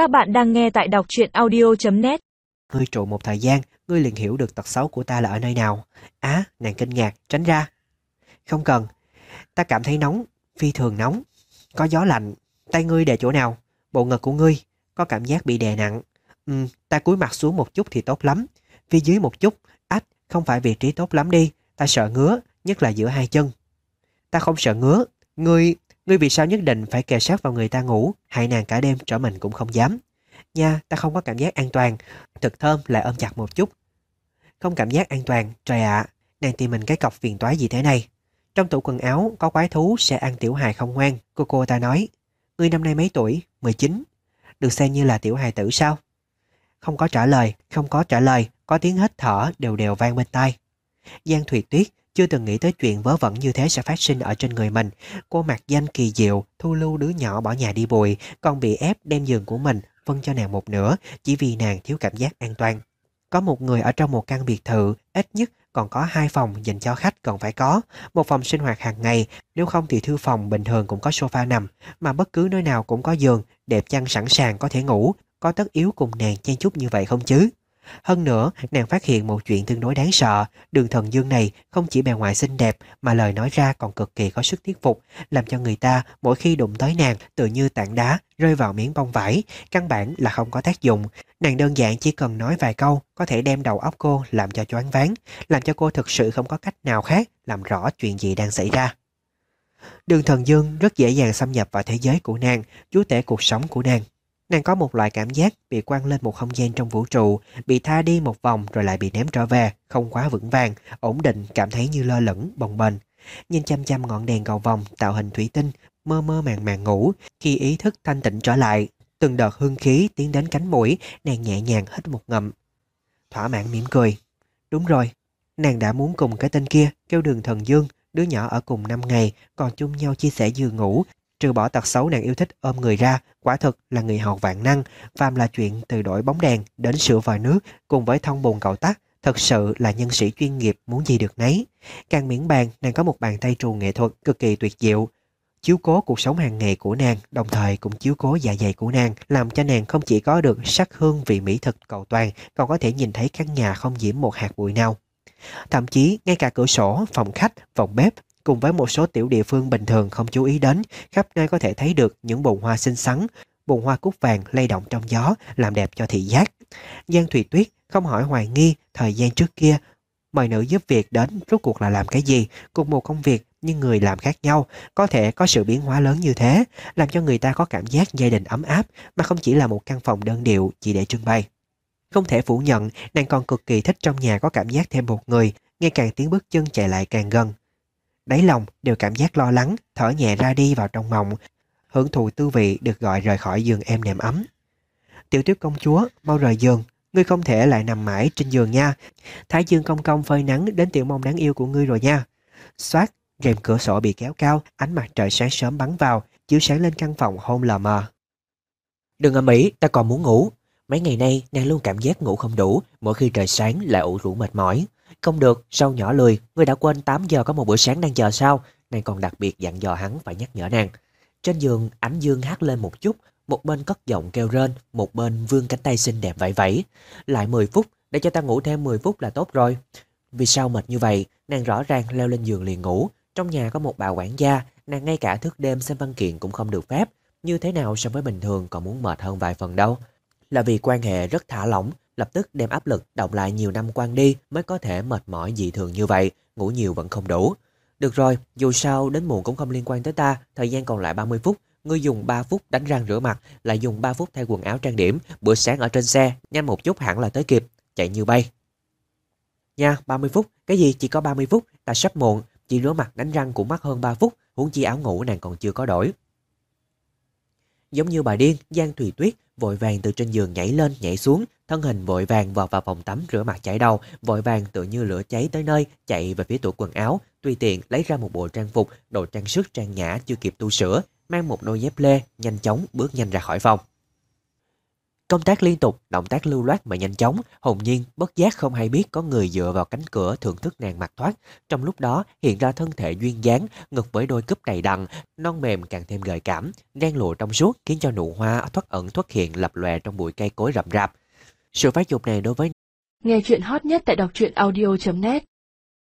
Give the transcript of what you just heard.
Các bạn đang nghe tại đọc truyện audio.net Ngươi trụ một thời gian, ngươi liền hiểu được tật xấu của ta là ở nơi nào. Á, nàng kinh ngạc, tránh ra. Không cần, ta cảm thấy nóng, phi thường nóng. Có gió lạnh, tay ngươi đè chỗ nào? Bộ ngực của ngươi, có cảm giác bị đè nặng. Ừ, ta cúi mặt xuống một chút thì tốt lắm. Phía dưới một chút, ách, không phải vị trí tốt lắm đi. Ta sợ ngứa, nhất là giữa hai chân. Ta không sợ ngứa. Ngươi, ngươi vì sao nhất định phải kề sát vào người ta ngủ, hại nàng cả đêm trở mình cũng không dám. Nha, ta không có cảm giác an toàn. Thật thơm lại ôm chặt một chút. Không cảm giác an toàn, trời ạ, nàng tìm mình cái cọc phiền toái gì thế này. Trong tủ quần áo có quái thú sẽ ăn tiểu hài không ngoan, cô cô ta nói. Ngươi năm nay mấy tuổi? 19. Được xem như là tiểu hài tử sao? Không có trả lời, không có trả lời, có tiếng hít thở đều đều vang bên tai. Giang Thùy Tuyết chưa từng nghĩ tới chuyện vớ vẩn như thế sẽ phát sinh ở trên người mình. Cô mặc danh kỳ diệu, thu lưu đứa nhỏ bỏ nhà đi bùi, còn bị ép đem giường của mình phân cho nàng một nửa chỉ vì nàng thiếu cảm giác an toàn. Có một người ở trong một căn biệt thự, ít nhất còn có hai phòng dành cho khách còn phải có. Một phòng sinh hoạt hàng ngày, nếu không thì thư phòng bình thường cũng có sofa nằm, mà bất cứ nơi nào cũng có giường, đẹp chăn sẵn sàng có thể ngủ. Có tất yếu cùng nàng chen chúc như vậy không chứ? Hơn nữa, nàng phát hiện một chuyện tương đối đáng sợ. Đường thần dương này không chỉ bề ngoài xinh đẹp mà lời nói ra còn cực kỳ có sức thuyết phục, làm cho người ta mỗi khi đụng tới nàng tự như tảng đá rơi vào miếng bông vải. Căn bản là không có tác dụng. Nàng đơn giản chỉ cần nói vài câu có thể đem đầu óc cô làm cho choáng váng, làm cho cô thực sự không có cách nào khác làm rõ chuyện gì đang xảy ra. Đường thần dương rất dễ dàng xâm nhập vào thế giới của nàng, chúa tể cuộc sống của nàng. Nàng có một loại cảm giác bị quăng lên một không gian trong vũ trụ, bị tha đi một vòng rồi lại bị ném trở về, không quá vững vàng, ổn định, cảm thấy như lơ lửng, bồng bềnh. Nhìn chăm chăm ngọn đèn cầu vòng tạo hình thủy tinh, mơ mơ màng màng ngủ, khi ý thức thanh tịnh trở lại, từng đợt hương khí tiến đến cánh mũi, nàng nhẹ nhàng hít một ngậm. Thỏa mãn mỉm cười. Đúng rồi, nàng đã muốn cùng cái tên kia kêu đường thần dương, đứa nhỏ ở cùng năm ngày, còn chung nhau chia sẻ giường ngủ, Trừ bỏ tật xấu nàng yêu thích ôm người ra, quả thực là người học vạn năng, phàm là chuyện từ đổi bóng đèn đến sửa vòi nước cùng với thông bồn cầu tắc thật sự là nhân sĩ chuyên nghiệp muốn gì được nấy. Càng miễn bàn, nàng có một bàn tay trù nghệ thuật cực kỳ tuyệt diệu. Chiếu cố cuộc sống hàng ngày của nàng, đồng thời cũng chiếu cố dạ dày của nàng, làm cho nàng không chỉ có được sắc hương vị mỹ thực cầu toàn, còn có thể nhìn thấy căn nhà không nhiễm một hạt bụi nào. Thậm chí, ngay cả cửa sổ, phòng khách, phòng bếp cùng với một số tiểu địa phương bình thường không chú ý đến, khắp nơi có thể thấy được những bồn hoa xinh xắn, bồn hoa cúc vàng lay động trong gió, làm đẹp cho thị giác. Giang Thùy Tuyết không hỏi hoài nghi thời gian trước kia, mời nữ giúp việc đến rốt cuộc là làm cái gì, cùng một công việc nhưng người làm khác nhau, có thể có sự biến hóa lớn như thế, làm cho người ta có cảm giác gia đình ấm áp, mà không chỉ là một căn phòng đơn điệu chỉ để trưng bày. Không thể phủ nhận, nàng còn cực kỳ thích trong nhà có cảm giác thêm một người, ngày càng tiếng bước chân chạy lại càng gần, đáy lòng đều cảm giác lo lắng, thở nhẹ ra đi vào trong mộng, hưởng thụ tư vị được gọi rời khỏi giường em nệm ấm. Tiểu tuyết công chúa, mau rời giường, ngươi không thể lại nằm mãi trên giường nha. Thái dương công công phơi nắng đến tiểu mông đáng yêu của ngươi rồi nha. Xoát, rèm cửa sổ bị kéo cao, ánh mặt trời sáng sớm bắn vào, chiếu sáng lên căn phòng hôn lờ mờ. Đừng ở mỹ ta còn muốn ngủ. Mấy ngày nay nàng luôn cảm giác ngủ không đủ, mỗi khi trời sáng lại ủ rũ mệt mỏi. Không được, sau nhỏ lười, ngươi đã quên 8 giờ có một buổi sáng đang chờ sao? Nàng còn đặc biệt dặn dò hắn phải nhắc nhở nàng. Trên giường, ánh dương hát lên một chút, một bên cất giọng kêu rên, một bên vươn cánh tay xinh đẹp vẫy vẫy. Lại 10 phút, để cho ta ngủ thêm 10 phút là tốt rồi. Vì sao mệt như vậy, nàng rõ ràng leo lên giường liền ngủ. Trong nhà có một bà quản gia, nàng ngay cả thức đêm xem văn kiện cũng không được phép. Như thế nào so với bình thường còn muốn mệt hơn vài phần đâu. Là vì quan hệ rất thả lỏng, lập tức đem áp lực động lại nhiều năm quan đi mới có thể mệt mỏi dị thường như vậy, ngủ nhiều vẫn không đủ. Được rồi, dù sao đến muộn cũng không liên quan tới ta, thời gian còn lại 30 phút, ngươi dùng 3 phút đánh răng rửa mặt, lại dùng 3 phút thay quần áo trang điểm, bữa sáng ở trên xe, nhanh một chút hẳn là tới kịp, chạy như bay. Nha, 30 phút, cái gì? Chỉ có 30 phút, ta sắp muộn, chỉ rửa mặt đánh răng cũng mất hơn 3 phút, huống chi áo ngủ nàng còn chưa có đổi. Giống như bà điên, Giang Thùy Tuyết vội vàng từ trên giường nhảy lên nhảy xuống, thân hình vội vàng vào vào phòng tắm rửa mặt chảy đầu, vội vàng tự như lửa cháy tới nơi, chạy về phía tủ quần áo, tùy tiện lấy ra một bộ trang phục, đồ trang sức trang nhã chưa kịp tu sửa, mang một đôi dép lê, nhanh chóng bước nhanh ra khỏi phòng. Công tác liên tục, động tác lưu loát mà nhanh chóng, hồn nhiên, bất giác không hay biết có người dựa vào cánh cửa thưởng thức nàng mặc thoát. Trong lúc đó, hiện ra thân thể duyên dáng, ngực với đôi cúp đầy đặn, non mềm càng thêm gợi cảm, đen lụa trong suốt khiến cho nụ hoa thoát ẩn thoát hiện lập lòe trong bụi cây cối rậm rạp. Sự phát dục này đối với Nghe chuyện hot nhất tại đọc truyện audio.net